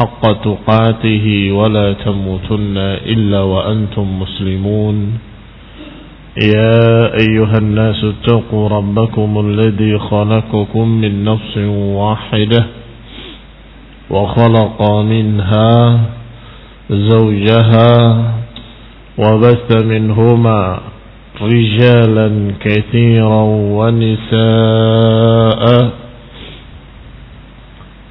حق تقاته ولا تموتن إلا وأنتم مسلمون. يا أيها الناس اتقوا ربكم الذي خلقكم من نفس واحدة وخلق منها زوجها وبث منهما رجالا كثيرا ونساء.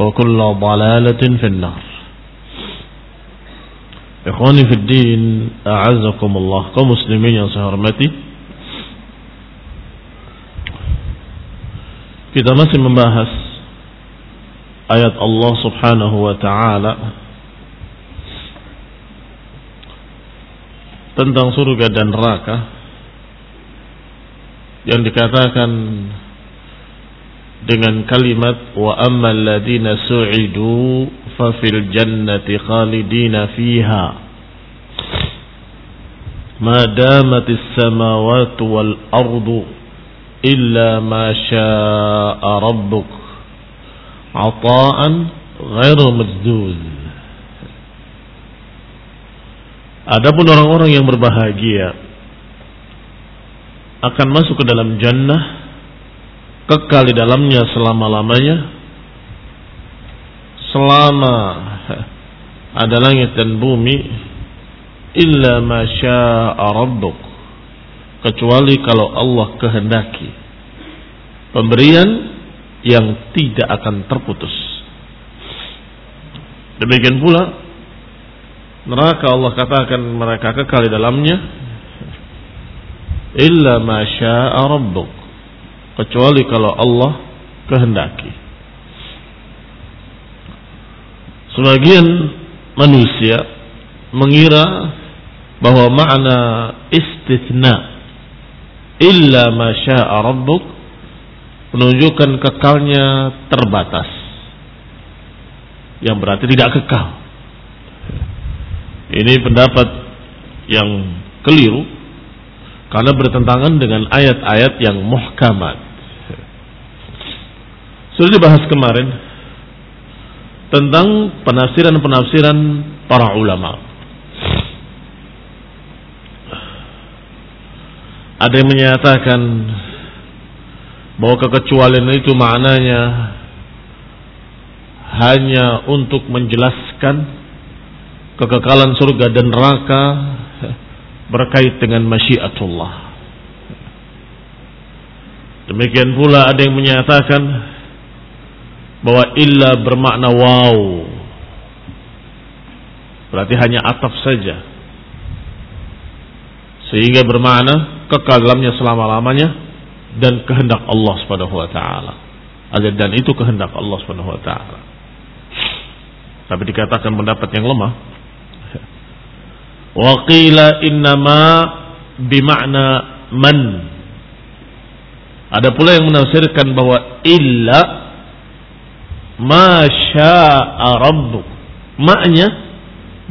وكل ضلالة في النار Ikhwani fi din, a'azzakumullah, kaum muslimin yang saya hormati. Kita masih membahas ayat Allah Subhanahu wa taala tentang surga dan neraka yang dikatakan dengan kalimat wa ammal ladina su'idu fa fil jannati khalidina fiha. Ma damatis samawati wal ardu illa ma syaa rabbuk ata'an ghairu majdud. Adapun orang-orang yang berbahagia akan masuk ke dalam jannah kekal di dalamnya selama-lamanya. Selama ada langit dan bumi illa ma syaa rabbuk. Kecuali kalau Allah kehendaki pemberian yang tidak akan terputus. Demikian pula neraka Allah katakan mereka kekal di dalamnya illa ma syaa rabbuk kecuali kalau Allah kehendaki. Sebagian manusia mengira bahwa makna istithna illa ma syaa rabbuk menunjukkan kekalnya terbatas. Yang berarti tidak kekal. Ini pendapat yang keliru karena bertentangan dengan ayat-ayat yang muhkamat. Sudah dibahas kemarin tentang penafsiran-penafsiran para ulama. Ada yang menyatakan bahwa kekecualian itu maknanya hanya untuk menjelaskan kekekalan surga dan neraka berkait dengan masyiatullah. Demikian pula ada yang menyatakan bahwa illa bermakna wow. Berarti hanya atap saja. Sehingga bermakna kekal selama-lamanya dan kehendak Allah Subhanahu wa taala. Dan itu kehendak Allah Subhanahu wa taala. Tapi dikatakan mendapat yang lemah. Wa qila innama bimakna man. Ada pula yang menafsirkan bahwa illa ma syaa rabbuk. Maknya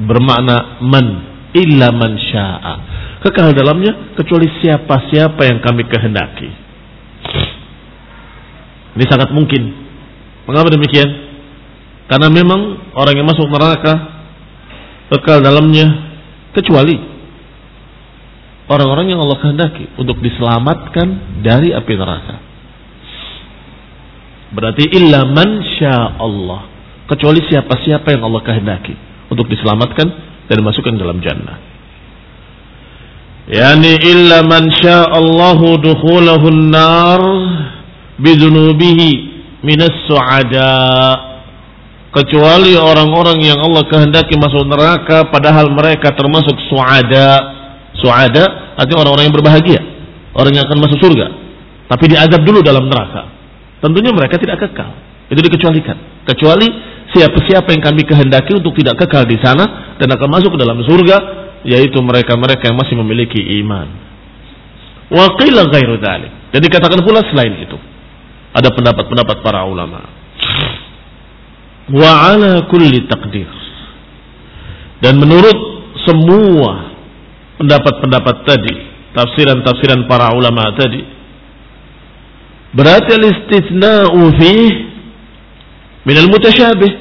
bermakna man illa man syaa. Kekal dalamnya kecuali siapa-siapa yang kami kehendaki. Ini sangat mungkin. Mengapa demikian? Karena memang orang yang masuk neraka kekal dalamnya kecuali orang-orang yang Allah kehendaki untuk diselamatkan dari api neraka. Berarti illa man Allah. Kecuali siapa-siapa yang Allah kehendaki untuk diselamatkan dan dimasukkan dalam jannah. Yani illa man Allahu dukhulahu nar bidunubihi minas su'ada. Kecuali orang-orang yang Allah kehendaki masuk neraka padahal mereka termasuk suada. Suada artinya orang-orang yang berbahagia. Orang yang akan masuk surga. Tapi diazab dulu dalam neraka tentunya mereka tidak kekal. Itu dikecualikan. Kecuali siapa-siapa yang kami kehendaki untuk tidak kekal di sana dan akan masuk ke dalam surga yaitu mereka-mereka yang masih memiliki iman. Wa qila ghairu dan dikatakan pula selain itu ada pendapat-pendapat para ulama. Wa ala kulli takdir. Dan menurut semua pendapat-pendapat tadi, tafsiran-tafsiran para ulama tadi, berarti al-istithna'u fih min al-mutasyabih.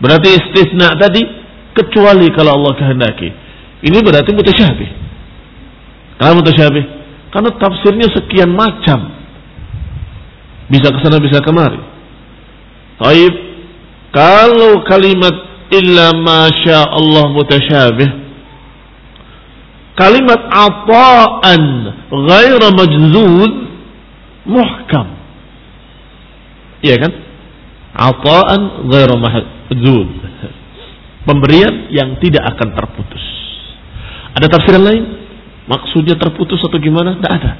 Berarti istisna tadi kecuali kalau Allah kehendaki. Ini berarti mutasyabih. Kenapa mutasyabih? Karena tafsirnya sekian macam. Bisa ke sana bisa kemari. Taib. Kalau kalimat illa masya Allah mutasyabih. Kalimat ata'an ghaira majzud muhkam. Iya kan? Ata'an ghaira majzud. Pemberian yang tidak akan terputus. Ada tafsiran lain? Maksudnya terputus atau gimana? Tidak ada.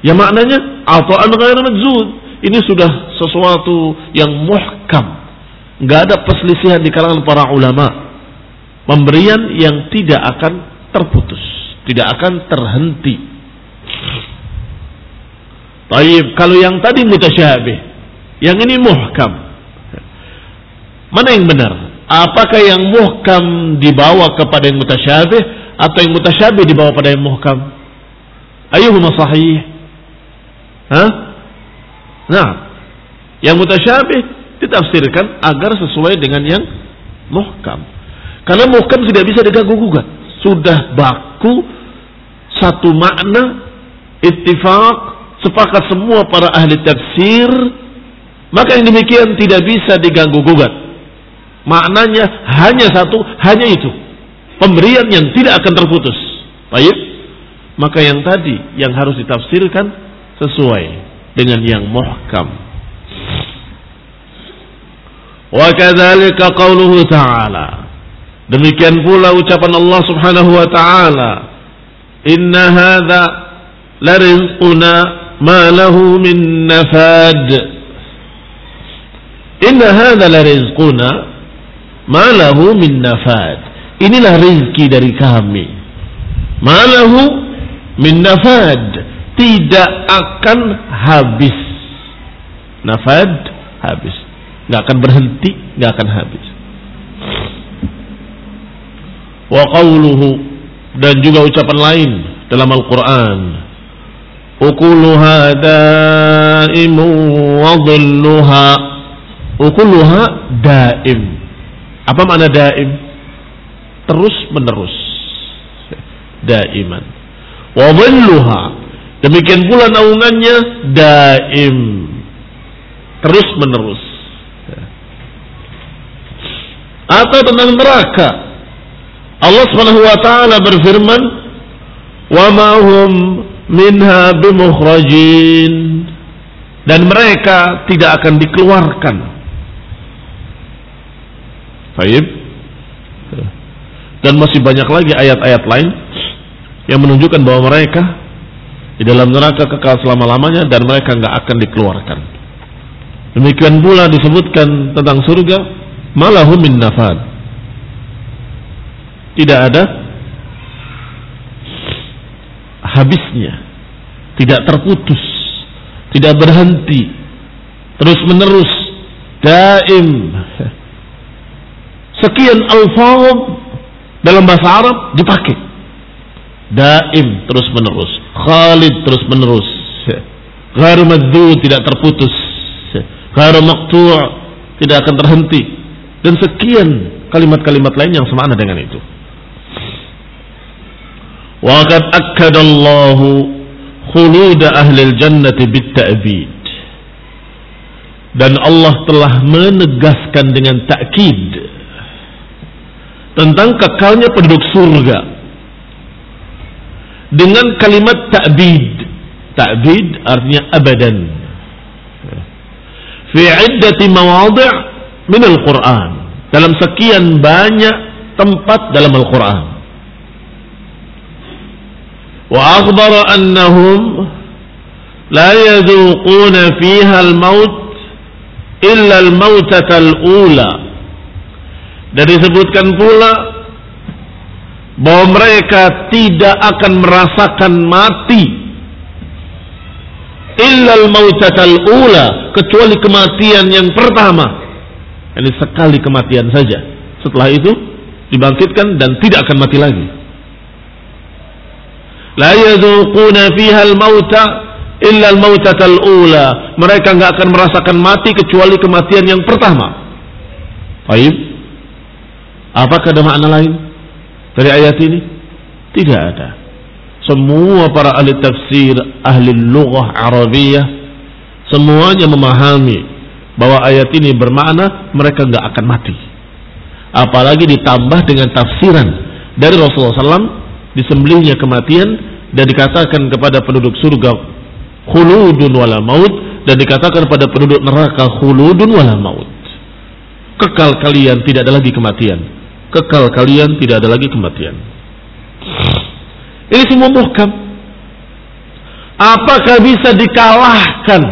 Ya maknanya ata'an ghaira majzud ini sudah sesuatu yang muhkam. Nggak ada perselisihan di kalangan para ulama. Pemberian yang tidak akan terputus, tidak akan terhenti. Taib, kalau yang tadi mutasyabih, yang ini muhkam. Mana yang benar? Apakah yang muhkam dibawa kepada yang mutasyabih atau yang mutasyabih dibawa pada yang muhkam? Ayuhuma sahih? Hah? Nah, yang mutasyabih ditafsirkan agar sesuai dengan yang muhkam. Karena muhkam tidak bisa diganggu gugat. Sudah baku satu makna ittifaq sepakat semua para ahli tafsir maka yang demikian tidak bisa diganggu gugat. Maknanya hanya satu, hanya itu. Pemberian yang tidak akan terputus. Baik? Maka yang tadi yang harus ditafsirkan sesuai dengan yang muhkam. Wa kadzalika qauluhu ta'ala. Demikian pula ucapan Allah Subhanahu wa taala, "Inna hadza la rizquna ma lahu min nafad." Inna hadza la rizquna ma lahu min nafad. Inilah rizki dari kami. Ma min nafad tidak akan habis. Nafad habis. Nggak akan berhenti, nggak akan habis. Wa qawluhu dan juga ucapan lain dalam Al-Qur'an. Ukuluha daimu wa dhulluha. Ukuluha daim. Apa makna daim? Terus menerus. Daiman. Wa Demikian pula naungannya daim. Terus menerus. Atau tentang neraka. Allah taala berfirman, "Wa ma hum minha bimukhrajin." Dan mereka tidak akan dikeluarkan. Baik. Dan masih banyak lagi ayat-ayat lain yang menunjukkan bahwa mereka di dalam neraka kekal selama-lamanya dan mereka nggak akan dikeluarkan. Demikian pula disebutkan tentang surga malahum min nafad. Tidak ada habisnya, tidak terputus, tidak berhenti, terus menerus, daim. Sekian alfaz dalam bahasa Arab dipakai. Daim terus menerus. Khalid terus menerus. Gharu maddu tidak terputus. Gharu maqtu' tidak akan terhenti. Dan sekian kalimat-kalimat lain yang semakna dengan itu. Qad akkadallahu khulud ahli jannati bit ta'bid. Dan Allah telah menegaskan dengan takkid tentang kekalnya penduduk surga dengan kalimat ta'bid. Ta'bid artinya abadan. Fi iddati mawadhi' min al-Qur'an. Dalam sekian banyak tempat dalam Al-Qur'an. Akhbara annahum la yadhuquna fiha al-maut illa al-mautata al-ula dan disebutkan pula bahwa mereka tidak akan merasakan mati illal mautatal ula kecuali kematian yang pertama. Ini sekali kematian saja. Setelah itu dibangkitkan dan tidak akan mati lagi. La yadhuquna fiha al-mauta illa al-mautatal ula. Mereka nggak akan merasakan mati kecuali kematian yang pertama. Baik. Apakah ada makna lain dari ayat ini? Tidak ada. Semua para ahli tafsir, ahli lughah Arabiyah, semuanya memahami bahwa ayat ini bermakna mereka nggak akan mati. Apalagi ditambah dengan tafsiran dari Rasulullah SAW disembelihnya kematian dan dikatakan kepada penduduk surga khuludun wala maut dan dikatakan pada penduduk neraka khuludun wala maut. Kekal kalian tidak ada lagi kematian kekal kalian tidak ada lagi kematian. Ini semua muhkam. Apakah bisa dikalahkan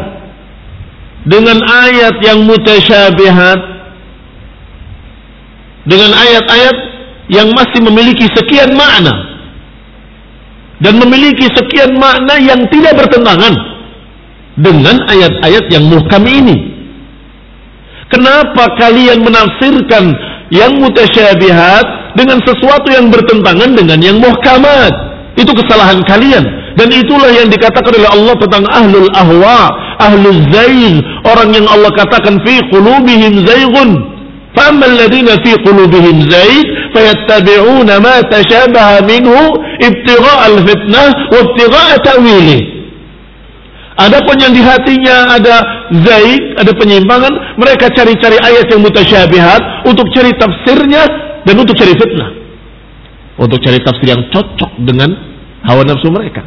dengan ayat yang mutasyabihat dengan ayat-ayat yang masih memiliki sekian makna dan memiliki sekian makna yang tidak bertentangan dengan ayat-ayat yang muhkam ini. Kenapa kalian menafsirkan yang mutasyabihat dengan sesuatu yang bertentangan dengan yang muhkamat? Itu kesalahan kalian dan itulah yang dikatakan oleh Allah tentang ahlul ahwa, ahlul zaigh, orang yang Allah katakan fi qulubihim zaighun. Fa ammal fi qulubihim zaigh fayattabi'una ma tashabaha minhu ibtigha al-fitnah wa ibtigha ta'wili. Adapun yang di hatinya ada zaid ada penyimpangan, mereka cari-cari ayat yang mutasyabihat untuk cari tafsirnya dan untuk cari fitnah. Untuk cari tafsir yang cocok dengan hawa nafsu mereka.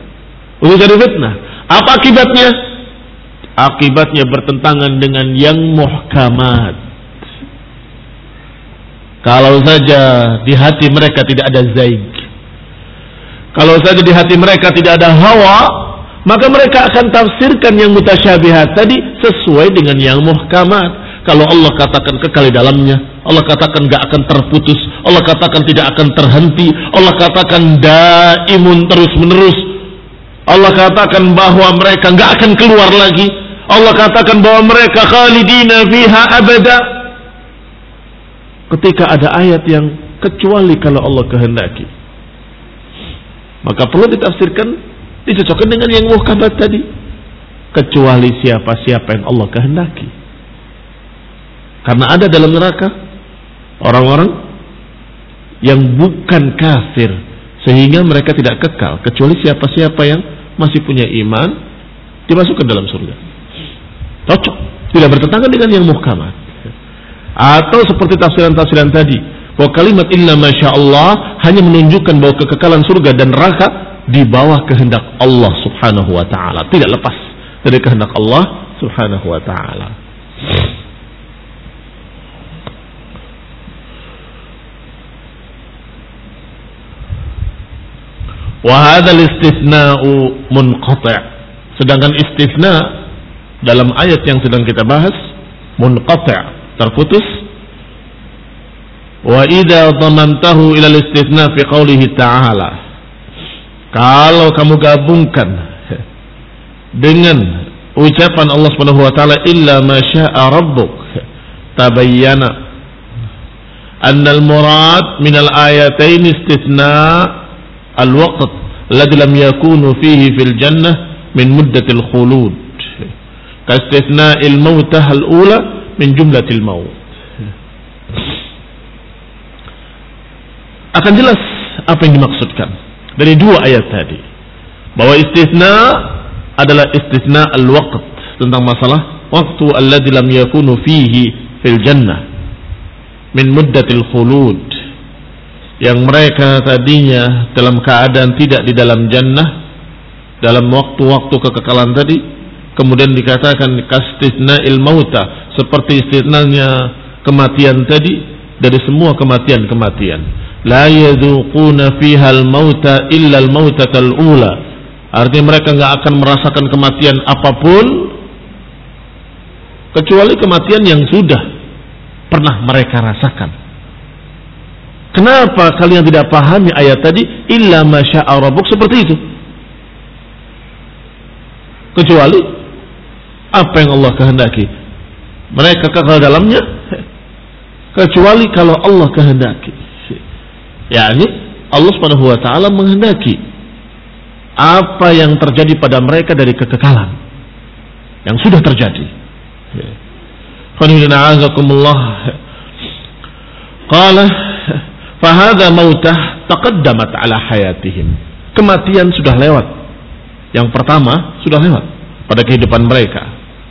Untuk cari fitnah. Apa akibatnya? Akibatnya bertentangan dengan yang muhkamat. Kalau saja di hati mereka tidak ada zaid kalau saja di hati mereka tidak ada hawa, maka mereka akan tafsirkan yang mutasyabihat tadi sesuai dengan yang muhkamat. Kalau Allah katakan kekal di dalamnya, Allah katakan gak akan terputus, Allah katakan tidak akan terhenti, Allah katakan daimun terus menerus. Allah katakan bahwa mereka gak akan keluar lagi. Allah katakan bahwa mereka khalidina fiha abada. Ketika ada ayat yang kecuali kalau Allah kehendaki. Maka perlu ditafsirkan Dicocokkan dengan yang muhkamat tadi. Kecuali siapa-siapa yang Allah kehendaki. Karena ada dalam neraka orang-orang yang bukan kafir sehingga mereka tidak kekal kecuali siapa-siapa yang masih punya iman dimasukkan dalam surga. Cocok, tidak bertentangan dengan yang muhkamat. Atau seperti tafsiran-tafsiran tadi, bahwa kalimat inna masya Allah hanya menunjukkan bahwa kekekalan surga dan neraka di bawah kehendak Allah Subhanahu wa taala, tidak lepas dari kehendak Allah Subhanahu wa taala. Wa hadzal istithna'u munqati'. Sedangkan istithna dalam ayat yang sedang kita bahas munqati' terputus. Wa idza dhamantahu ila istithna fi qoulihi ta'ala. Kalau kamu gabungkan dengan ucapan Allah Subhanahu wa taala illa ma syaa rabbuk tabayyana anna al-murad min al-ayatain istithna' الوقت الذي لم يكون فيه في الجنة من مدة الخلود كاستثناء الموتة الأولى من جملة الموت akan jelas apa yang dimaksudkan dari dua ayat tadi. Bahwa istisna adalah istisna al-waqt tentang masalah waktu alladzi lam yakunu fihi fil jannah min muddatil khulud yang mereka tadinya dalam keadaan tidak di dalam jannah dalam waktu-waktu kekekalan tadi kemudian dikatakan kastisna ilmauta seperti istisnanya kematian tadi dari semua kematian-kematian la yadhuquna fiha al-mauta illa al-mautatal ula artinya mereka nggak akan merasakan kematian apa pun kecuali kematian yang sudah pernah mereka rasakan Kenapa kalian tidak pahami ayat tadi? Illa masya'a rabbuk seperti itu. Kecuali apa yang Allah kehendaki. Mereka kekal dalamnya kecuali kalau Allah kehendaki. Yakni Allah Subhanahu wa taala menghendaki apa yang terjadi pada mereka dari kekekalan yang sudah terjadi. Qala Fahada mautah taqaddamat ala hayatihim. Kematian sudah lewat. Yang pertama sudah lewat pada kehidupan mereka.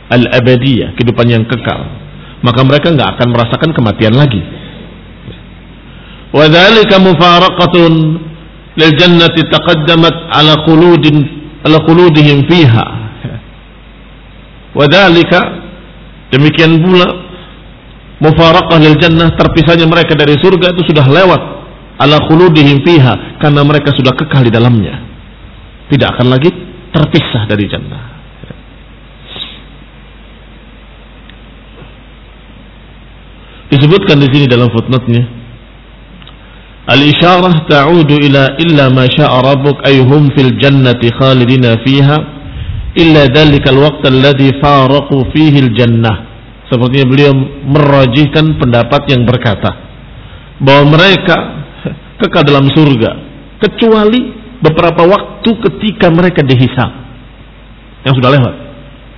Al-abadiyah, kehidupan yang kekal. Maka mereka nggak akan merasakan kematian lagi. Mufaraqatun lil jannati taqaddamat ala khuludin ala khuludihim fiha. Wadhalika demikian pula mufaraqah lil jannah terpisahnya mereka dari surga itu sudah lewat ala khuludihim fiha karena mereka sudah kekal di dalamnya tidak akan lagi terpisah dari jannah disebutkan di sini dalam footnote-nya al-isyarah ta'udu ila illa ma syaa rabbuk ay hum fil jannati khalidina fiha illa dhalika al-waqt alladhi faraqu fihi al-jannah Sepertinya beliau merajihkan pendapat yang berkata bahwa mereka kekal dalam surga kecuali beberapa waktu ketika mereka dihisap yang sudah lewat.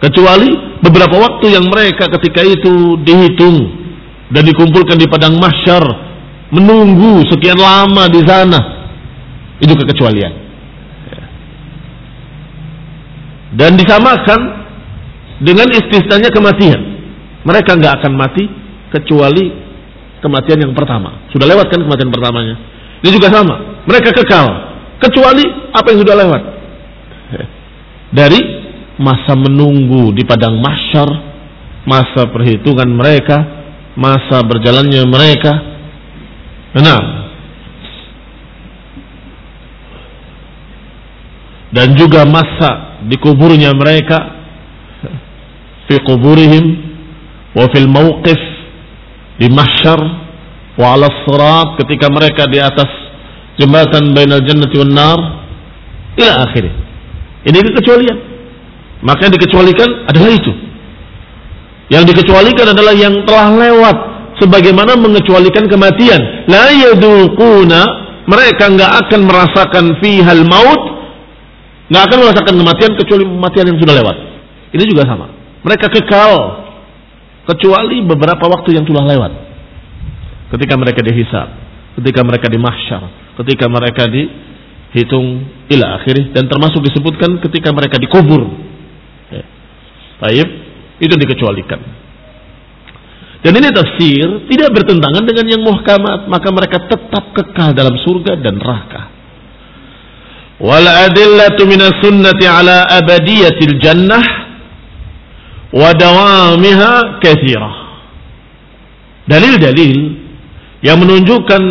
Kecuali beberapa waktu yang mereka ketika itu dihitung dan dikumpulkan di padang mahsyar menunggu sekian lama di sana. Itu kekecualian. Dan disamakan dengan istisnanya kematian. Mereka nggak akan mati kecuali kematian yang pertama. Sudah lewat kan kematian pertamanya. Ini juga sama. Mereka kekal kecuali apa yang sudah lewat. Dari masa menunggu di padang mahsyar, masa perhitungan mereka, masa berjalannya mereka. Benar. Dan juga masa dikuburnya mereka fi kuburihim wa fil mauqif di mahsyar wa ala sirat ketika mereka di atas jembatan bainal jannati wan nar ila akhirnya ini kekecualian maka yang dikecualikan adalah itu. Yang dikecualikan adalah yang telah lewat sebagaimana mengecualikan kematian la yaduquna mereka nggak akan merasakan fihal maut nggak akan merasakan kematian kecuali kematian yang sudah lewat ini juga sama mereka kekal kecuali beberapa waktu yang telah lewat. Ketika mereka dihisab, ketika mereka di mahsyar, ketika mereka dihitung ila akhirih dan termasuk disebutkan ketika mereka dikubur. Ya. Taib itu dikecualikan. Dan ini tafsir tidak bertentangan dengan yang muhkamat, maka mereka tetap kekal dalam surga dan neraka. Wal adillatu minas sunnati ala abadiyatil jannah wadawamiha kathirah. Dalil-dalil yang menunjukkan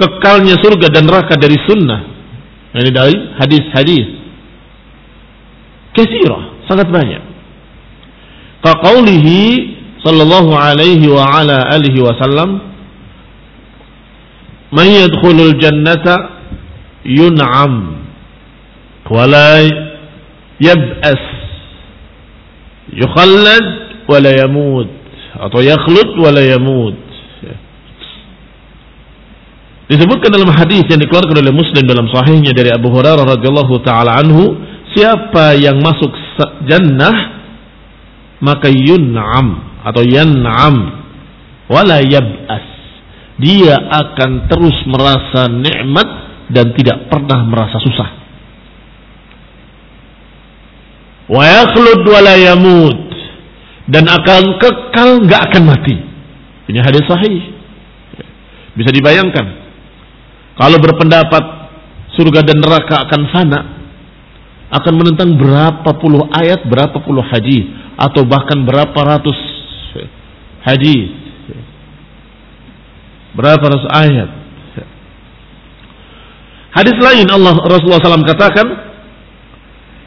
kekalnya surga dan neraka dari sunnah Ini dari hadis-hadis. Kesirah, sangat banyak. Kaqaulihi sallallahu alaihi wa ala alihi wasallam Man yadkhulul jannata yun'am wa la yab'as yukhallad wa la yamut atau yakhlud wa la yamut Disebutkan dalam hadis yang dikeluarkan oleh Muslim dalam sahihnya dari Abu Hurairah radhiyallahu taala anhu, siapa yang masuk jannah maka yun'am atau yan'am wala yab'as. Dia akan terus merasa nikmat dan tidak pernah merasa susah. Wa yakhlud wala yamut dan akan kekal nggak akan mati. Ini hadis sahih. Bisa dibayangkan kalau berpendapat surga dan neraka akan fana, akan menentang berapa puluh ayat, berapa puluh hadis, atau bahkan berapa ratus hadis, berapa ratus ayat. Hadis lain Allah Rasulullah SAW katakan,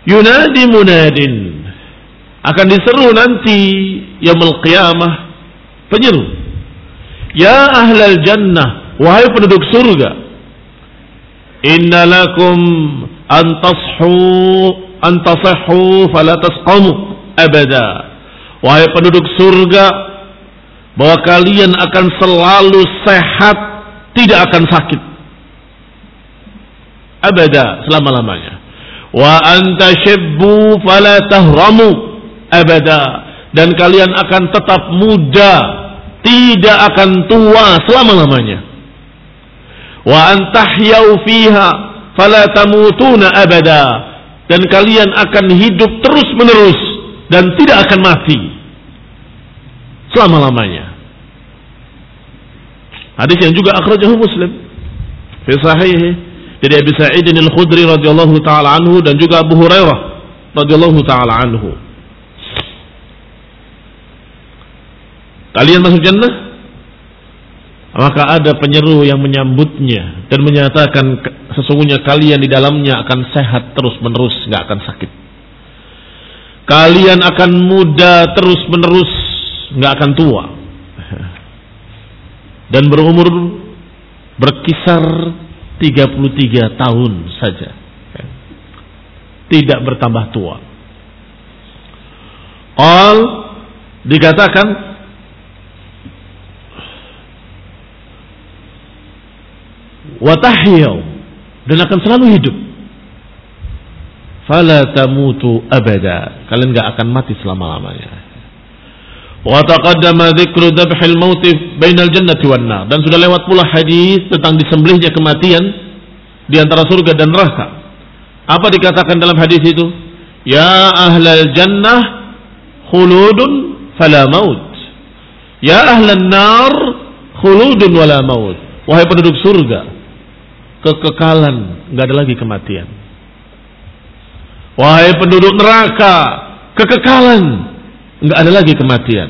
Yunadi munadin akan diseru nanti yaumul qiyamah penyeru. Ya ahlal jannah, wahai penduduk surga, inna lakum an tashu an tasahhu fala tasqamu abada wahai penduduk surga bahwa kalian akan selalu sehat tidak akan sakit. Abada selama-lamanya. Wa anta shibbu fala tahramu. Abada. Dan kalian akan tetap muda tidak akan tua selama-lamanya. Wa antahyau fiha fala tamutuna abada. Dan kalian akan hidup terus menerus dan tidak akan mati selama-lamanya. Hadis yang juga akhrajahu Muslim. Fi sahih dari Abi Sa'id Al-Khudri radhiyallahu taala anhu dan juga Abu Hurairah radhiyallahu taala anhu. Kalian masuk jannah? Maka ada penyeru yang menyambutnya dan menyatakan sesungguhnya kalian di dalamnya akan sehat terus menerus nggak akan sakit. Kalian akan muda terus menerus nggak akan tua dan berumur berkisar 33 tahun saja tidak bertambah tua All dikatakan watahyau dan akan selalu hidup. Fala tamutu abada. Kalian nggak akan mati selama-lamanya. Wa taqaddama dzikru dzabhil maut bainal jannati wan nar. Dan sudah lewat pula hadis tentang disembelihnya kematian di antara surga dan neraka. Apa dikatakan dalam hadis itu? Ya ahlal jannah khuludun fala maut. Ya ahlan nar khuludun wala maut. Wahai penduduk surga, kekekalan, nggak ada lagi kematian. Wahai penduduk neraka, kekekalan, nggak ada lagi kematian.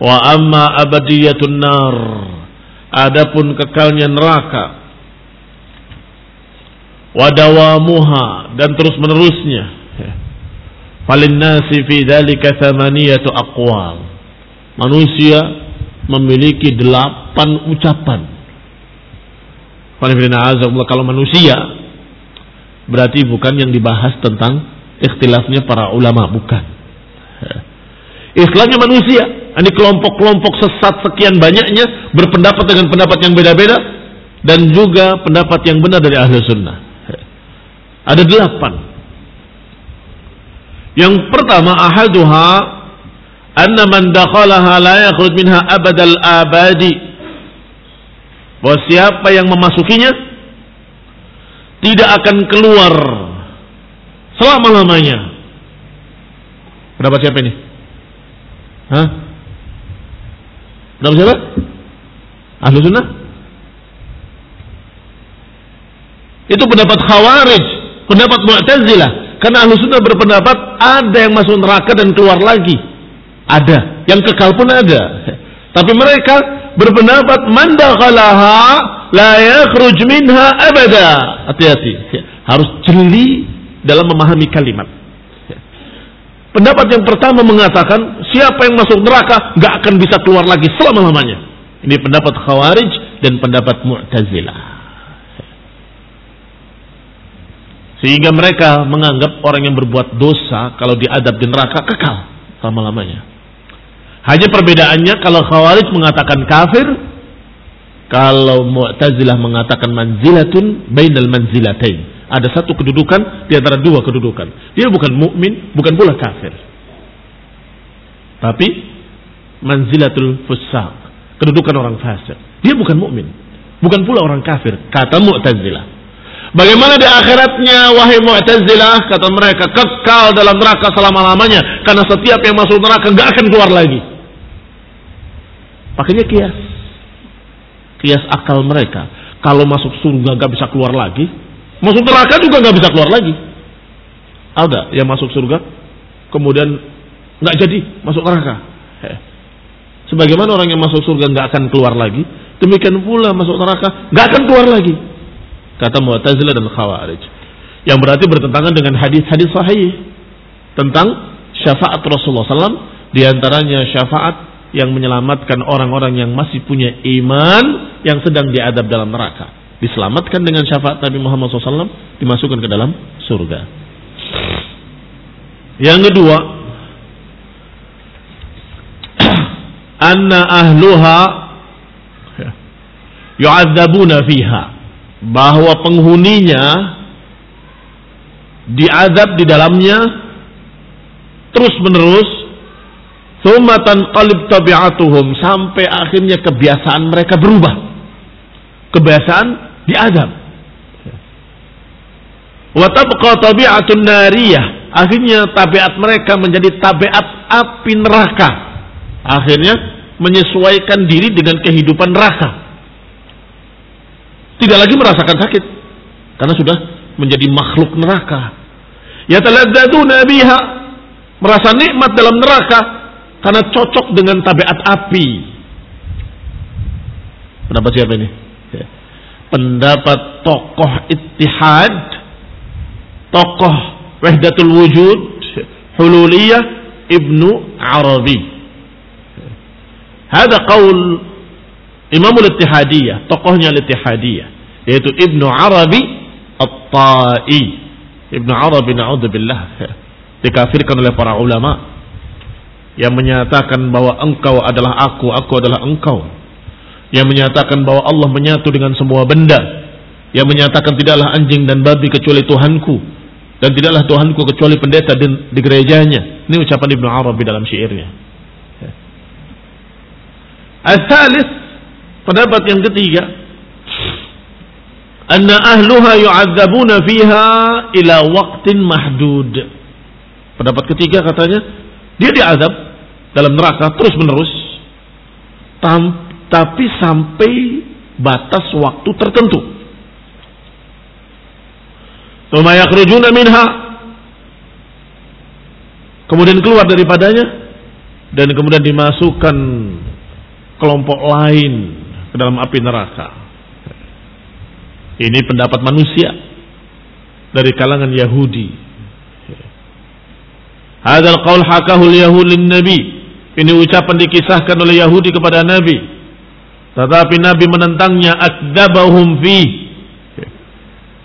Wa amma abadiyatun nar, adapun kekalnya neraka, wadawamuha dan terus menerusnya. Falin nasi fi dzalika thamaniyatu aqwal. Manusia memiliki delapan ucapan kalau manusia berarti bukan yang dibahas tentang ikhtilafnya para ulama bukan. Islamnya manusia, ini kelompok-kelompok sesat sekian banyaknya berpendapat dengan pendapat yang beda-beda dan juga pendapat yang benar dari ahli sunnah. Ada delapan. Yang pertama ahaduha anna man dakhalaha la yakhruj minha abadal abadi bahwa siapa yang memasukinya tidak akan keluar selama-lamanya. Pendapat siapa ini? Hah? Pendapat siapa? Ahlu sunnah? Itu pendapat khawarij, pendapat mu'tazilah. Karena ahlu sunnah berpendapat ada yang masuk neraka dan keluar lagi. Ada. Yang kekal pun ada. Tapi mereka berpendapat mandakalaha la yakhruj minha abada. Hati-hati. Harus jeli dalam memahami kalimat. Pendapat yang pertama mengatakan siapa yang masuk neraka nggak akan bisa keluar lagi selama-lamanya. Ini pendapat Khawarij dan pendapat Mu'tazilah. Sehingga mereka menganggap orang yang berbuat dosa kalau diadab di neraka kekal selama-lamanya. Hanya perbedaannya kalau Khawarij mengatakan kafir, kalau Mu'tazilah mengatakan manzilatun bainal manzilatain. Ada satu kedudukan di antara dua kedudukan. Dia bukan mukmin, bukan pula kafir. Tapi manzilatul fusaq, kedudukan orang fasik. Dia bukan mukmin, bukan pula orang kafir, kata Mu'tazilah. Bagaimana di akhiratnya wahai Mu'tazilah kata mereka kekal dalam neraka selama-lamanya karena setiap yang masuk neraka nggak akan keluar lagi. Pakainya kias. Kias akal mereka. Kalau masuk surga nggak bisa keluar lagi, Masuk neraka juga nggak bisa keluar lagi. Ada yang masuk surga, kemudian nggak jadi masuk neraka. Sebagaimana orang yang masuk surga nggak akan keluar lagi, demikian pula masuk neraka nggak akan keluar lagi. Kata Mu'tazilah dan Khawarij. Yang berarti bertentangan dengan hadis-hadis sahih tentang syafaat Rasulullah SAW, di antaranya syafaat yang menyelamatkan orang-orang yang masih punya iman yang sedang diadab dalam neraka diselamatkan dengan syafaat Nabi Muhammad SAW dimasukkan ke dalam surga. Yang kedua, anna ahluha yu'adzabuna fiha bahwa penghuninya diadab di dalamnya terus menerus sumatan qalib tabi'atuhum sampai akhirnya kebiasaan mereka berubah kebiasaan diazab. Wa tabi'atun nariyah. Akhirnya tabiat mereka menjadi tabiat api neraka. Akhirnya menyesuaikan diri dengan kehidupan neraka. Tidak lagi merasakan sakit karena sudah menjadi makhluk neraka. Ya taladzaduna biha merasa nikmat dalam neraka karena cocok dengan tabiat api. Pendapat siapa ini? Pendapat tokoh ittihad, tokoh wahdatul wujud, hululiyah Ibnu Arabi. Hada qaul Imamul Ittihadiyah, tokohnya Ittihadiyah, yaitu Ibnu Arabi At-Tai. Ibnu Arabi na'udzubillah dikafirkan oleh para ulama yang menyatakan bahwa engkau adalah aku, aku adalah engkau yang menyatakan bahwa Allah menyatu dengan semua benda, yang menyatakan tidaklah anjing dan babi kecuali Tuhanku dan tidaklah Tuhanku kecuali pendeta di, di gerejanya. Ini ucapan Ibnu Arabi dalam syairnya. Al-thalith, pendapat yang ketiga, anna ahluha yu'adzabuna fiha ila waqtin mahdud. Pendapat ketiga katanya, dia diazab dalam neraka terus menerus tapi sampai batas waktu tertentu. minha kemudian keluar daripadanya dan kemudian dimasukkan kelompok lain ke dalam api neraka. Ini pendapat manusia dari kalangan Yahudi. Hadal qaul hakahu al-yahud nabi Ini ucapan dikisahkan oleh Yahudi kepada Nabi tetapi Nabi menentangnya akdabahum fi.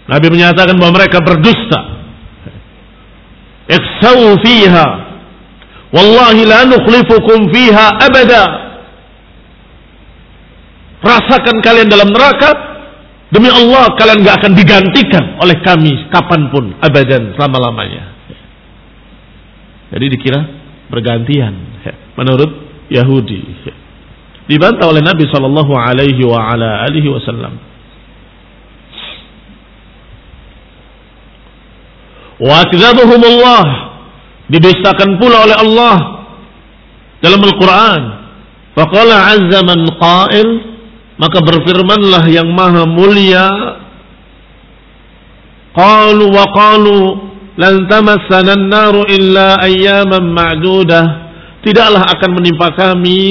Nabi menyatakan bahwa mereka berdusta. Ikhsawu fiha. Wallahi la nukhlifukum fiha abada. Rasakan kalian dalam neraka. Demi Allah kalian gak akan digantikan oleh kami kapan pun abadan selama-lamanya. Jadi dikira bergantian menurut Yahudi dibantah oleh Nabi Shallallahu Alaihi wa ala alihi Wasallam. Wa Allah didustakan pula oleh Allah dalam Al-Quran. Faqala azza man qail maka berfirmanlah yang maha mulia qalu wa qalu lan tamassana an-naru illa ayyaman ma'dudah tidaklah akan menimpa kami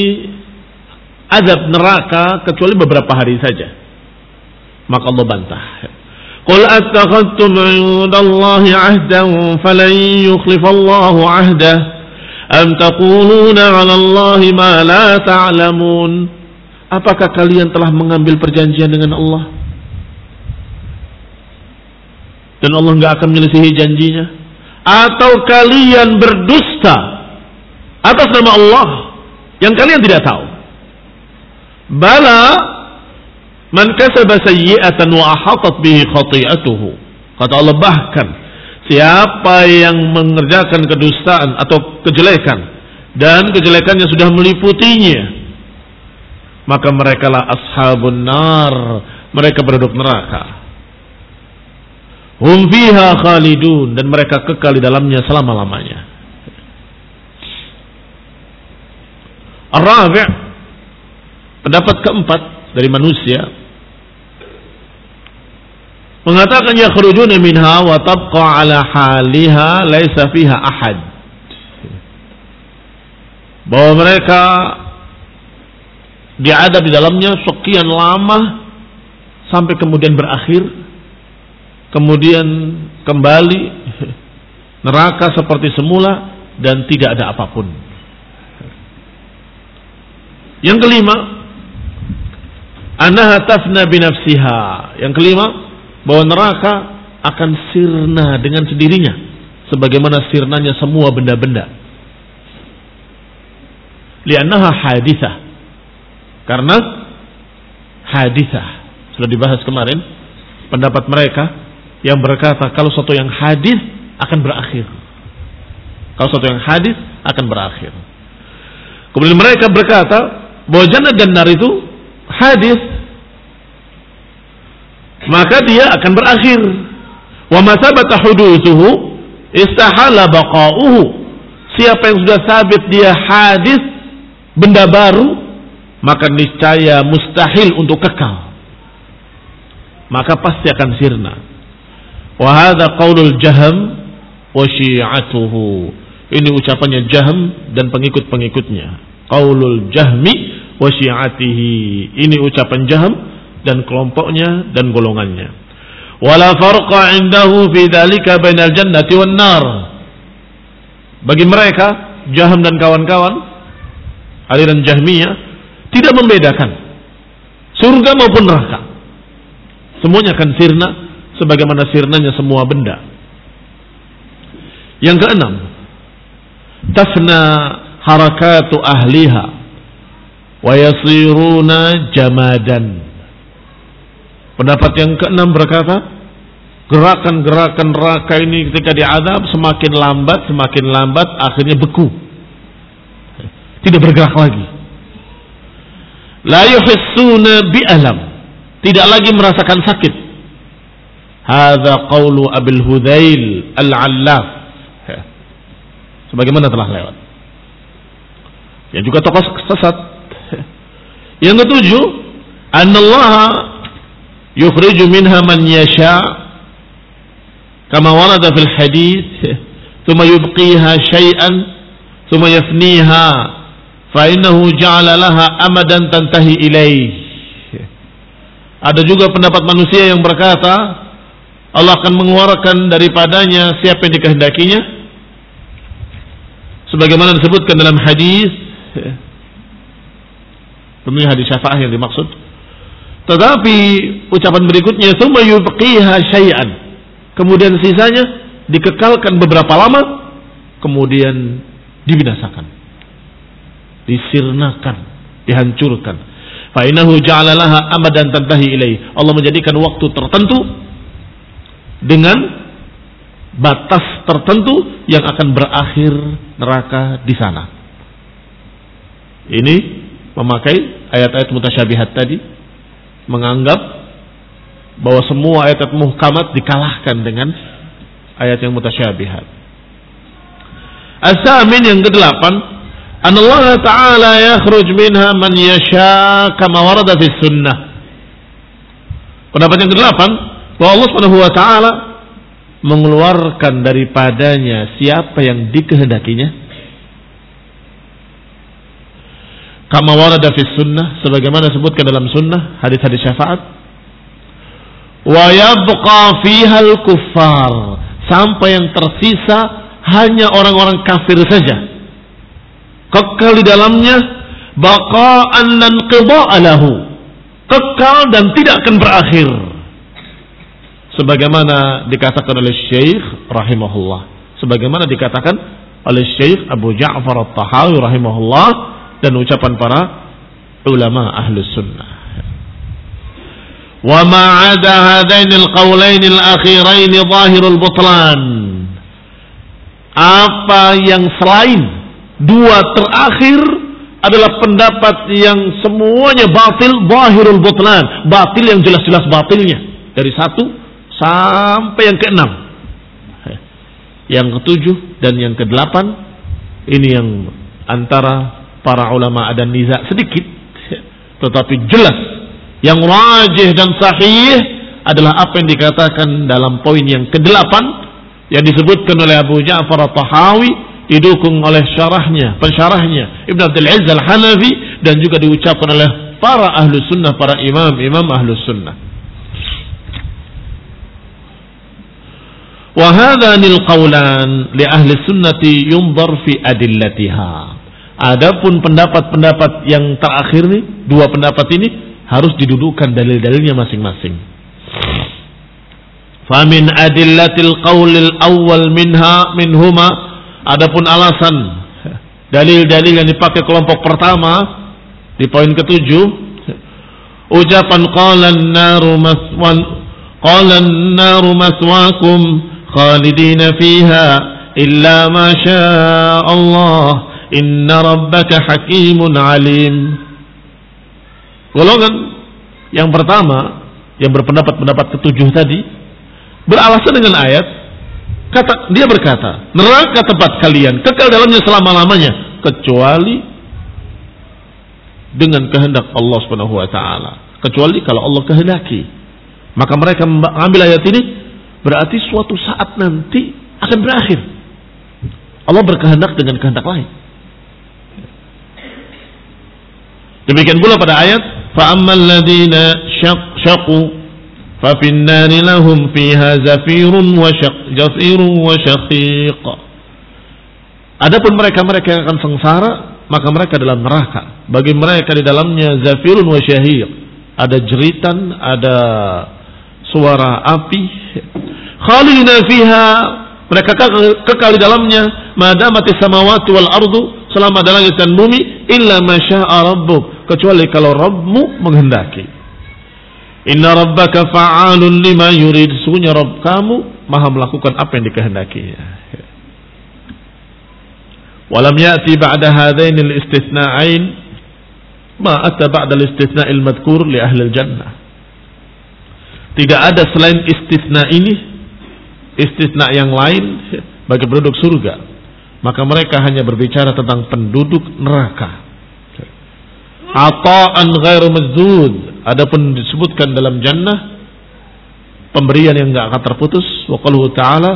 azab neraka kecuali beberapa hari saja. Maka Allah bantah. Qul attakhadtum 'indallahi 'ahdan falan yukhlifallahu 'ahdah am taquluna 'ala Allahi ma la ta'lamun Apakah kalian telah mengambil perjanjian dengan Allah? Dan Allah nggak akan menyelisihi janjinya? Atau kalian berdusta atas nama Allah yang kalian tidak tahu? Bala man kasaba sayyi'atan wa ahatat bihi khati'atuhu. Kata Allah bahkan siapa yang mengerjakan kedustaan atau kejelekan dan kejelekannya sudah meliputinya maka mereka lah ashabun nar mereka berduduk neraka hum fiha khalidun dan mereka kekal di dalamnya selama-lamanya Ar-Rabi' pendapat keempat dari manusia mengatakan ya khurujuna minha wa tabqa ala haliha laisa fiha ahad. Bahwa mereka diadab di dalamnya sekian lama sampai kemudian berakhir kemudian kembali neraka seperti semula dan tidak ada apa pun. Yang kelima anaha tafna binafsiha yang kelima bahwa neraka akan sirna dengan sendirinya. Sebagaimana sirnanya semua benda-benda. Li'annaha hadithah karena hadithah sudah dibahas kemarin pendapat mereka yang berkata kalau sesuatu yang hadis akan berakhir. Kalau sesuatu yang hadis akan berakhir. Kemudian mereka berkata bahwa jannah dan nar itu hadis maka dia akan berakhir. Wa masabata hudutsuhu istahala baqa'uhu. Siapa yang sudah sabit dia hadis benda baru maka niscaya mustahil untuk kekal. Maka pasti akan sirna. Wa hadza qaulul Jaham wa syi'atuhu. Ini ucapannya Jaham dan pengikut-pengikutnya. Qaulul Jahmi wa syi'atihi. Ini ucapan Jaham dan kelompoknya dan golongannya. Wala farqa indahu fi dzalika bainal jannati wan nar. Bagi mereka Jaham dan kawan-kawan aliran Jahmiyah tidak membedakan surga maupun neraka. Semuanya akan sirna sebagaimana sirnanya semua benda. Yang keenam, tafna harakatu ahliha wa yasiruna jamadan. Pendapat yang keenam berkata, gerakan-gerakan neraka ini ketika diadab semakin lambat, semakin lambat, akhirnya beku. Tidak bergerak lagi. La yuhissuna bi alam tidak lagi merasakan sakit. Hadza qaulu abil hudail al-allaf. Sebagaimana telah lewat. Yang juga tokoh sesat yang ketujuh annallaha yukhriju minha man yasha kama warada fil hadis thumma yubqiha syai'an thumma yafniha Fa'innahu ja'ala laha amadan tantahi ilaih. Ada juga pendapat manusia yang berkata, Allah akan mengeluarkan daripadanya siapa yang dikehendakinya. Sebagaimana disebutkan dalam hadis, tentunya hadis syafaah yang dimaksud. Tetapi ucapan berikutnya, Thumma yubqiha syai'an. Kemudian sisanya dikekalkan beberapa lama, kemudian dibinasakan disirnakan, dihancurkan. Fa'inahu ja'alalaha amadan tantahi ilaih. Allah menjadikan waktu tertentu dengan batas tertentu yang akan berakhir neraka di sana. Ini memakai ayat-ayat mutasyabihat tadi menganggap bahwa semua ayat-ayat muhkamat dikalahkan dengan ayat yang mutasyabihat. Asamin yang kedelapan An Allah Ta'ala yakhruj minha man yasha kama warada fi sunnah. Pendapat yang kedelapan, bahwa Allah Subhanahu wa taala mengeluarkan daripadanya siapa yang dikehendakinya. Kama warada fi sunnah sebagaimana disebutkan dalam sunnah hadis-hadis syafaat. Wa yabqa fiha al-kuffar. Sampai yang tersisa hanya orang-orang kafir saja. Kekal di dalamnya baqa'an lan lahu. Kekal dan tidak akan berakhir. Sebagaimana dikatakan oleh Syekh rahimahullah. Sebagaimana dikatakan oleh Syekh Abu Ja'far At-Tahawi rahimahullah dan ucapan para ulama ahli sunnah. Wa ma'ada hadainil qawlainil akhiraini zahirul butlan. Apa yang selain dua terakhir adalah pendapat yang semuanya batil zahirul butlan. Batil yang jelas-jelas batilnya. Dari satu sampai yang keenam. Yang ketujuh dan yang kedelapan ini yang antara para ulama ada niza sedikit tetapi jelas yang rajih dan sahih adalah apa yang dikatakan dalam poin yang kedelapan yang disebutkan oleh Abu Ja'far At-Tahawi didukung oleh syarahnya, pensyarahnya Ibn Abdul Aziz Al-Hanafi dan juga diucapkan oleh para ahlu sunnah, para imam, imam ahlu sunnah. Qawlan li ahli sunnati yunzar fi adillatiha. Adapun pendapat-pendapat yang terakhir nih, dua pendapat ini harus didudukan dalil-dalilnya masing-masing. Famin adillatil qawlil awal minha minhuma adapun alasan dalil-dalil yang dipakai kelompok pertama di poin ketujuh ucapan qala an-naru maswan qala an-naru maswakum khalidina fiha illa ma sya Allah Inna rabbaka hakimun alim. Golongan yang pertama yang berpendapat-pendapat ketujuh tadi beralasan dengan ayat kata dia berkata neraka tempat kalian kekal dalamnya selama-lamanya kecuali dengan kehendak Allah Subhanahu wa taala. Kecuali kalau Allah kehendaki. Maka mereka mengambil ayat ini berarti suatu saat nanti akan berakhir. Allah berkehendak dengan kehendak lain Demikian pula pada ayat فَأَمَّا الَّذِينَ شَقُوا فَفِي النَّارِ لَهُمْ فِيهَا زَفِيرٌ وَشَقِيقٌ وَشَقِيقٌ Adapun mereka-mereka yang akan sengsara maka mereka dalam neraka. Bagi mereka di dalamnya zafirun wa syahir. Ada jeritan, ada suara api. Khalidina fiha mereka kekal di dalamnya madamati samawati wal ardu selama ada langit dan bumi illa masya'a rabbuk kecuali kalau Rabbmu menghendaki. Inna rabbaka fa'alun lima yurid. Sungguhnya Rabb kamu maha melakukan apa yang dikehendakinya. Walam ya'ti ba'da hadain al-istithna'ain ma ata ba'da al-istithna'il madhkur li ahli al-jannah. Tidak ada selain istitsna ini istitsna yang lain bagi penduduk surga. Maka mereka hanya berbicara tentang penduduk neraka ata'an ghairu mazdud. Adapun disebutkan dalam jannah pemberian yang enggak akan terputus. Wa qaluhu ta'ala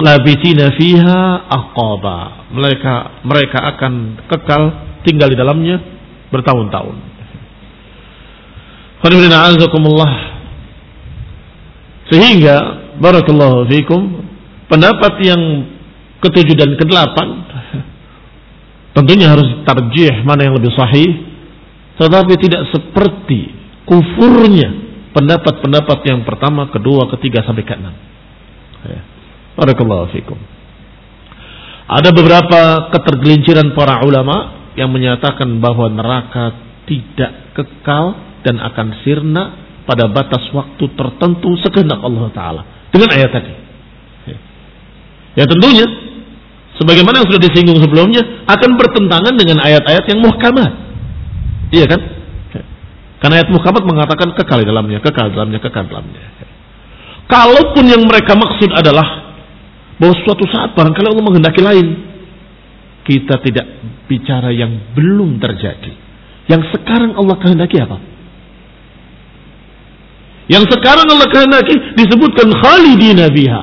labitina fiha aqaba. Mereka mereka akan kekal tinggal di dalamnya bertahun-tahun. Sehingga barakallahu fikum pendapat yang ketujuh dan kedelapan Tentunya harus tarjih mana yang lebih sahih. Tetapi tidak seperti kufurnya pendapat-pendapat yang pertama, kedua, ketiga sampai ke enam. Ya. Barakallahu. Ada beberapa ketergelinciran para ulama yang menyatakan bahwa neraka tidak kekal dan akan sirna pada batas waktu tertentu sekehendak Allah Ta'ala. Dengan ayat tadi. Ya, ya tentunya sebagaimana yang sudah disinggung sebelumnya akan bertentangan dengan ayat-ayat yang muhkamat. Iya kan? Karena ayat muhkamat mengatakan kekal dalamnya, kekal dalamnya, kekal dalamnya. Kalaupun yang mereka maksud adalah bahwa suatu saat barangkali Allah menghendaki lain, kita tidak bicara yang belum terjadi. Yang sekarang Allah kehendaki apa? Yang sekarang Allah kehendaki disebutkan khalidina biha.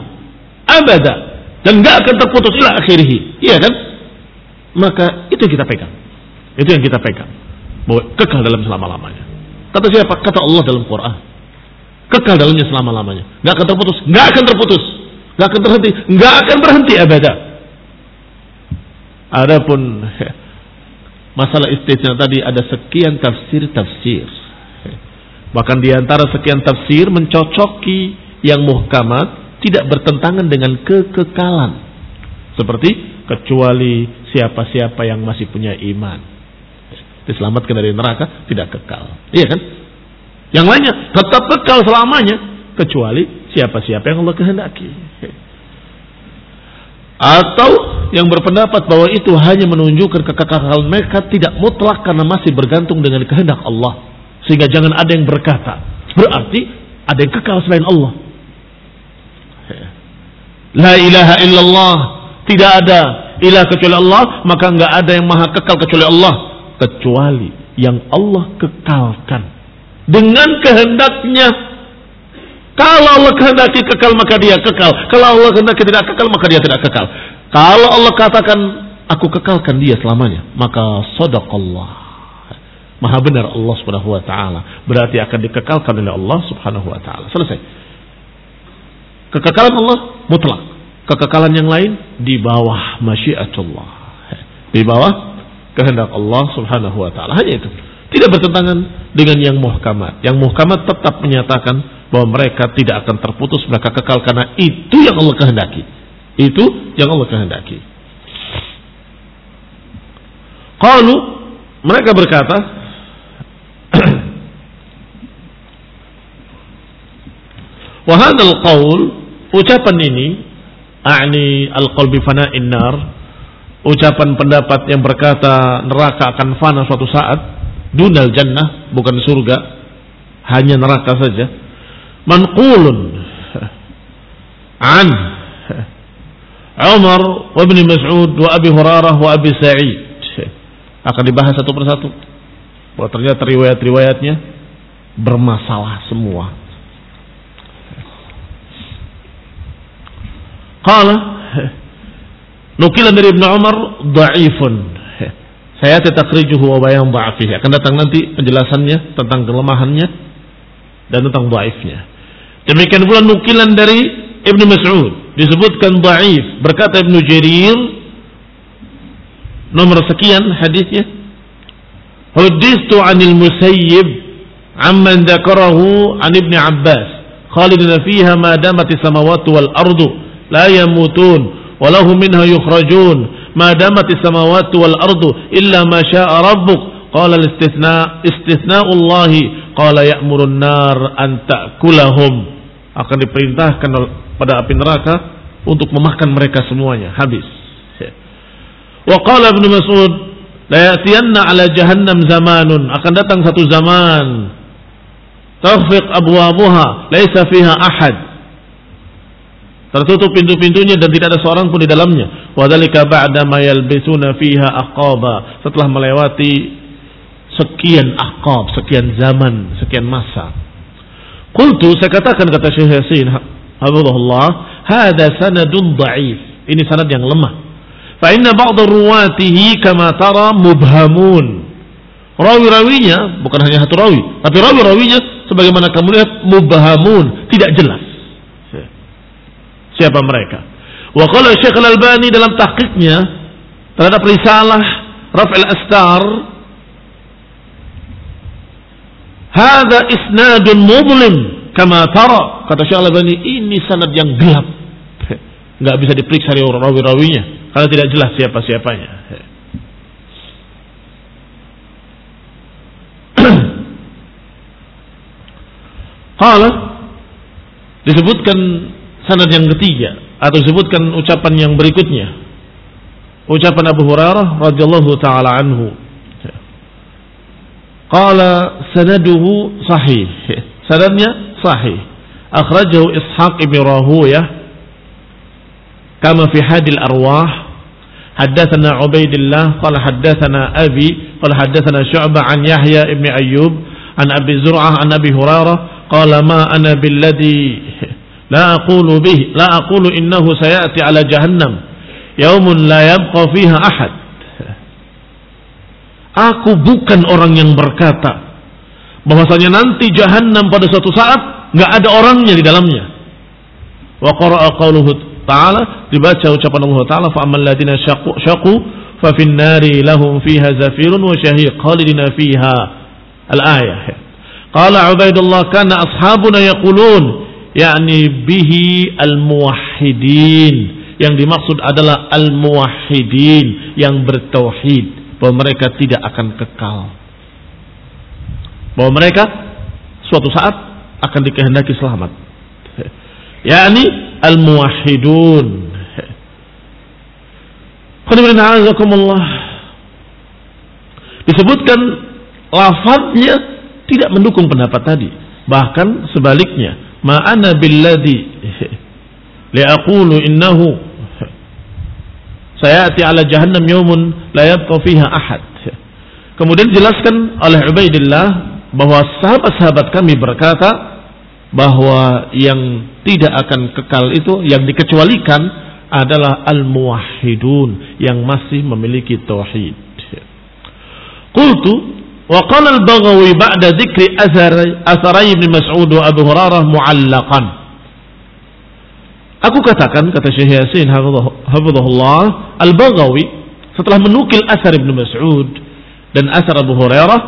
Abada dan nggak akan terputus ila akhirih. Iya kan? Maka itu yang kita pegang. Itu yang kita pegang. Bahwa kekal dalam selama-lamanya. Kata siapa? Kata Allah dalam Quran. Kekal dalamnya selama-lamanya. Nggak akan terputus. Nggak akan terputus. Nggak akan terhenti. Nggak akan berhenti abada. Adapun masalah istisna tadi ada sekian tafsir-tafsir. Bahkan di antara sekian tafsir mencocoki yang muhkamat tidak bertentangan dengan kekekalan. Seperti kecuali siapa-siapa yang masih punya iman. Diselamatkan dari neraka tidak kekal. Iya kan? Yang lainnya tetap kekal selamanya kecuali siapa-siapa yang Allah kehendaki. Atau yang berpendapat bahwa itu hanya menunjukkan kekekalan mereka tidak mutlak karena masih bergantung dengan kehendak Allah. Sehingga jangan ada yang berkata, berarti ada yang kekal selain Allah. La ilaha illallah, tidak ada ilah kecuali Allah, maka nggak ada yang maha kekal kecuali Allah, kecuali yang Allah kekalkan dengan kehendaknya. Kalau Allah kehendaki kekal maka dia kekal. Kalau Allah kehendaki tidak kekal maka dia tidak kekal. Kalau Allah katakan aku kekalkan dia selamanya, maka sadaqallah. Maha benar Allah Subhanahu wa taala. Berarti akan dikekalkan oleh Allah Subhanahu wa taala. Selesai. Kekekalan Allah mutlak. Kekekalan yang lain di bawah masyiatullah. Di bawah kehendak Allah Subhanahu wa taala. Hanya itu. Tidak bertentangan dengan yang muhkamat. Yang muhkamat tetap menyatakan bahwa mereka tidak akan terputus, mereka kekal karena itu yang Allah kehendaki. Itu yang Allah kehendaki. Qalu mereka berkata Wahadal qaul ucapan ini a'ni al-qalbi fana'in nar ucapan pendapat yang berkata neraka akan fana suatu saat dunal jannah bukan surga hanya neraka saja. Manqulun an Umar wa Ibn Mas'ud wa Abi Hurairah wa Abi Sa'id. Akan dibahas satu persatu. Bahwa ternyata riwayat-riwayatnya bermasalah semua Qala nukilan dari Ibn Umar dhaifun saya tatakrijuhu wa bayan dha'fihi. Akan datang nanti penjelasannya tentang kelemahannya dan tentang dhaifnya. Demikian pula nukilan dari Ibnu Mas'ud disebutkan dhaif. Berkata Ibnu Jarir nomor sekian hadisnya. Hudistu 'anil Musayyib dzakarahu 'an Ibnu Abbas khalidina fiha ma damat as-samawati wal ardu la yamutun wa lahum minha yukhrajun. Ma damat samawati wal ardu illa ma syaa rabbuk. Qala al-istithna istithna'u Allah qala ya'murun nar an ta'kulahum. Akan diperintahkan pada api neraka untuk memakan mereka semuanya. Habis. Wa qala ibnu Mas'ud la ya'tiyanna ala jahannam zamanun. Akan datang satu zaman. Taghfiq abwabuha laisa fiha ahad Tertutup pintu-pintunya dan tidak ada seorang pun di dalamnya. Wadhalika ba'da ma yalbisuna fiha aqaba. Setelah melewati sekian aqab, sekian zaman, sekian masa. Qultu saya katakan kata Syekh Yasin Hafizahullah, hada sanadun dha'if. Ini sanad yang lemah. Fa inna ba'd ruwatihi kama tara mubhamun. Rawi-rawinya bukan hanya satu rawi, tapi rawi-rawinya sebagaimana kamu lihat mubhamun, tidak jelas siapa mereka. Wa qala Syekh Al-Albani dalam tahqiqnya terhadap risalah Raf'il Astar Hada isnadun mudlim kama tara kata Syekh Al-Albani ini sanad yang gelap. Enggak bisa diperiksa rawi-rawinya karena tidak jelas siapa-siapanya. Qala disebutkan sanad yang ketiga atau sebutkan ucapan yang berikutnya. Ucapan Abu Hurairah radhiyallahu taala anhu. Qala sanaduhu sahih. Sanadnya sahih. Akhrajahu Ishaq ibn Rahuyah kama fi hadil arwah حدثنا عبيد الله قال حدثنا أبي قال حدثنا شعبة عن يحيى ابن أيوب عن أبي زرعة عن أبي هريرة قال ما أنا بالذي La aqulu bih, la aqulu innahu sayati ala jahannam yaumun la yabqa fiha ahad. Aku bukan orang yang berkata bahwasanya nanti jahannam pada suatu saat nggak ada orangnya di dalamnya. Wa qara'a qauluhu ta'ala dibaca ucapan Allah Ta'ala fa ammal ladina syaqu syaqu fa fin nari lahum fiha zafirun wa syahiq khalidina fiha al-ayah. Qala Ubaidullah kana ashabuna yaqulun yakni bihi al-muwahhidin. Yang dimaksud adalah al-muwahhidin yang bertauhid. Bahwa mereka tidak akan kekal. Bahwa mereka suatu saat akan dikehendaki selamat. Yakni al-muwahhidun. Disebutkan lafadznya tidak mendukung pendapat tadi. Bahkan sebaliknya ma'ana billadhi? Liaqulu innahu. Sayati ala jahannam yawmun la yabqa fiha ahad. Kemudian dijelaskan oleh Ubaidillah bahwa sahabat-sahabat kami berkata bahwa yang tidak akan kekal itu yang dikecualikan adalah al-muwahhidun yang masih memiliki tauhid. Qultu وقال البغوي بعد ذكر أثر أثري ابن مسعود وأبي هريرة معلقا Aku katakan kata Syekh Yasin hafizahullah Al-Baghawi setelah menukil asar Ibnu Mas'ud dan asar Abu Hurairah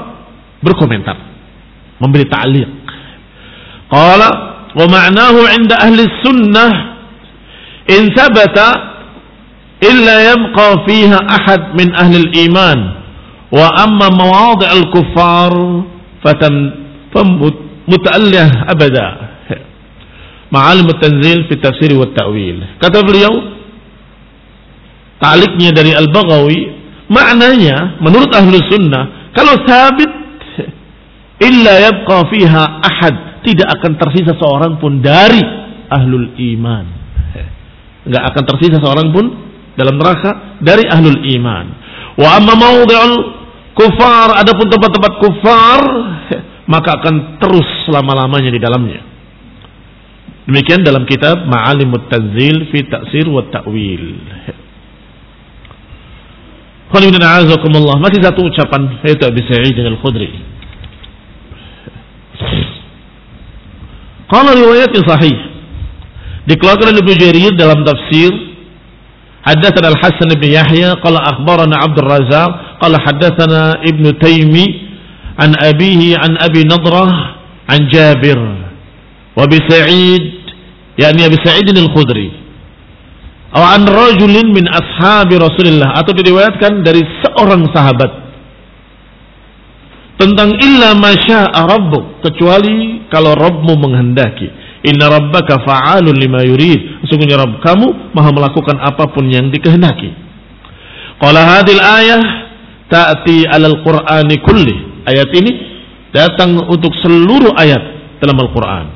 berkomentar memberi ta'liq. Qala wa ma'nahu 'inda ahli sunnah in thabata illa yabqa fiha ahad min ahli al-iman Wa amma mawadhi' al-kuffar fatam muta'allih abada. Ma'alim tanzil fi tafsir wa ta'wil. Kata beliau, taliknya dari Al-Baghawi, maknanya menurut ahlu sunnah, kalau sabit, illa yabqa fiha ahad, tidak akan tersisa seorang pun dari ahlul iman. Enggak akan tersisa seorang pun dalam neraka dari ahlul iman. Wa amma mawdi'ul kufar, adapun tempat-tempat kufar, maka akan terus selama-lamanya di dalamnya. Demikian dalam kitab Ma'alimut Tanzil fi Ta'sir wa Ta'wil. Masih satu ucapan yaitu Abi Sa'id Al-Khudri. Kalau riwayat yang sahih dikeluarkan oleh Ibnu dalam tafsir Haddatsana Al-Hasan bin Yahya qala akhbarana Abdul Razzaq قال حدثنا ابن تيمي عن أبيه عن أبي نضرة عن جابر وبسعيد يعني أبي سعيد الخدري أو عن رجل من أصحاب رسول الله atau diriwayatkan dari seorang sahabat tentang illa masya'a rabbuk kecuali kalau Rabbmu menghendaki inna rabbaka fa'alun lima yurid sesungguhnya Rabb kamu maha melakukan apapun yang dikehendaki qala hadil ayah ta'ti alal qur'ani kulli. Ayat ini datang untuk seluruh ayat dalam Al-Qur'an.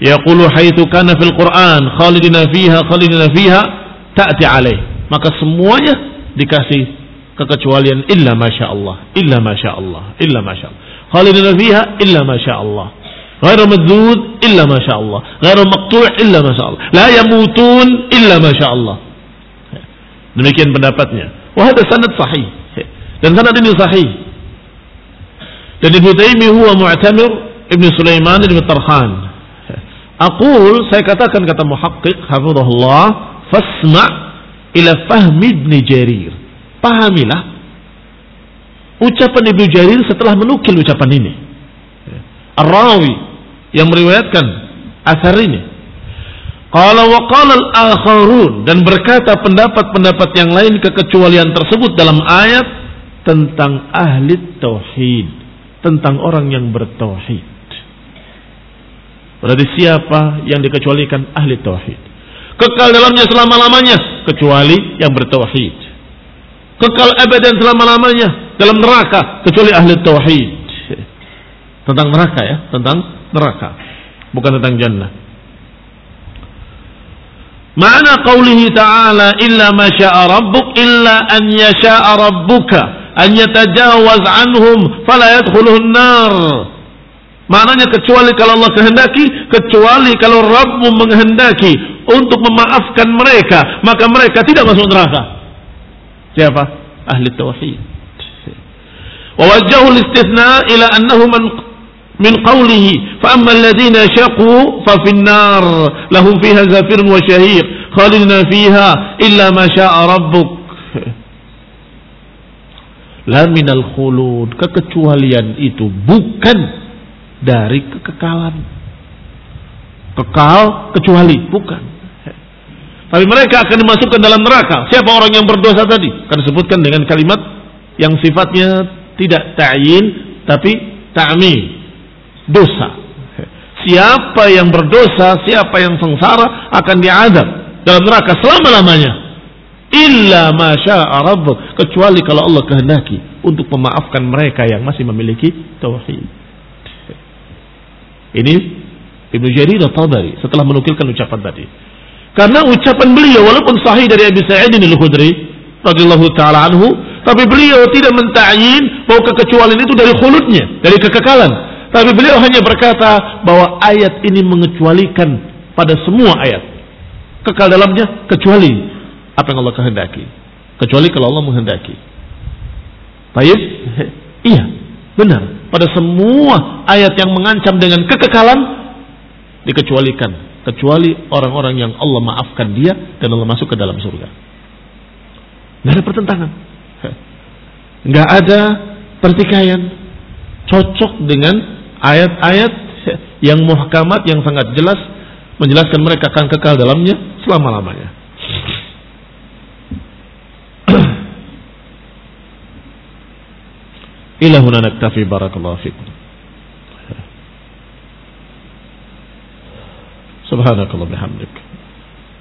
Yaqulu haitsu kana fil Qur'an khalidina fiha khalidina fiha ta'ti alaih. Maka semuanya dikasih kekecualian illa masya Allah, illa masya Allah, illa masya Allah. Khalidina fiha illa masya Allah. غير مدود إلا ما شاء الله غير مقطوع إلا ما شاء الله لا يموتون إلا ما شاء الله demikian pendapatnya wahada sanad sahih dan sanad ini sahih. Dan Ibnu Taimiyah huwa mu'tamir Ibnu Sulaiman Ibnu Tarhan. Aqul saya katakan kata muhaqqiq hafizahullah fasma' ila fahmi Ibn Jarir. Pahamilah ucapan Ibnu Jarir setelah menukil ucapan ini. Ar-rawi yang meriwayatkan asar ini. Qala wa qala al-akharun dan berkata pendapat-pendapat yang lain kekecualian tersebut dalam ayat tentang ahli tauhid, tentang orang yang bertauhid. Berarti siapa yang dikecualikan ahli tauhid? Kekal dalamnya selama-lamanya kecuali yang bertauhid. Kekal abadan selama-lamanya dalam neraka kecuali ahli tauhid. Tentang neraka ya, tentang neraka. Bukan tentang jannah. Ma'ana qawlihi ta'ala illa ma sya'a rabbuk illa an yasha'a rabbuka an yatajawaz anhum fala yadkhuluhun nar. Maknanya kecuali kalau Allah kehendaki, kecuali kalau Rabbmu menghendaki untuk memaafkan mereka, maka mereka tidak masuk neraka. Siapa? Ahli tauhid. Wa wajjahu istithna ila annahu man min qawlihi fa amma alladhina syaqu fa finnar lahum fiha zafirun wa shahiq khalidina fiha illa ma syaa rabbuk la minal khulud kekecualian itu bukan dari kekekalan. Kekal kecuali bukan. Tapi mereka akan dimasukkan dalam neraka. Siapa orang yang berdosa tadi? Akan disebutkan dengan kalimat yang sifatnya tidak ta'yin tapi ta'mim dosa. Siapa yang berdosa, siapa yang sengsara akan diadab dalam neraka selama-lamanya. Illa masya'a rabbuk. Kecuali kalau Allah kehendaki untuk memaafkan mereka yang masih memiliki tauhid. Ini Ibnu Jarir al-Tabari setelah menukilkan ucapan tadi. Karena ucapan beliau walaupun sahih dari Abi Sa'id al-Khudri radhiyallahu taala anhu, tapi beliau tidak mentakyin bahwa kekecualian itu dari khuludnya, dari kekekalan. Tapi beliau hanya berkata bahwa ayat ini mengecualikan pada semua ayat. Kekal dalamnya kecuali apa yang Allah kehendaki. Kecuali kalau Allah menghendaki. Baik? Iya, benar. Pada semua ayat yang mengancam dengan kekekalan dikecualikan. Kecuali orang-orang yang Allah maafkan dia dan Allah masuk ke dalam surga. Nggak ada pertentangan. Nggak ada pertikaian. Cocok dengan ayat-ayat yang muhkamat yang sangat jelas menjelaskan mereka akan kekal dalamnya selama-lamanya. إلى هنا نكتفي بارك الله فيكم. سبحانك الله بحمدك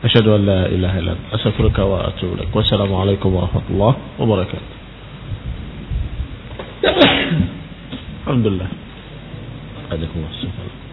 أشهد أن لا إله إلا أنت. أستغفرك وأتوب لك والسلام عليكم ورحمة الله وبركاته. الحمد لله. عليكم السلام.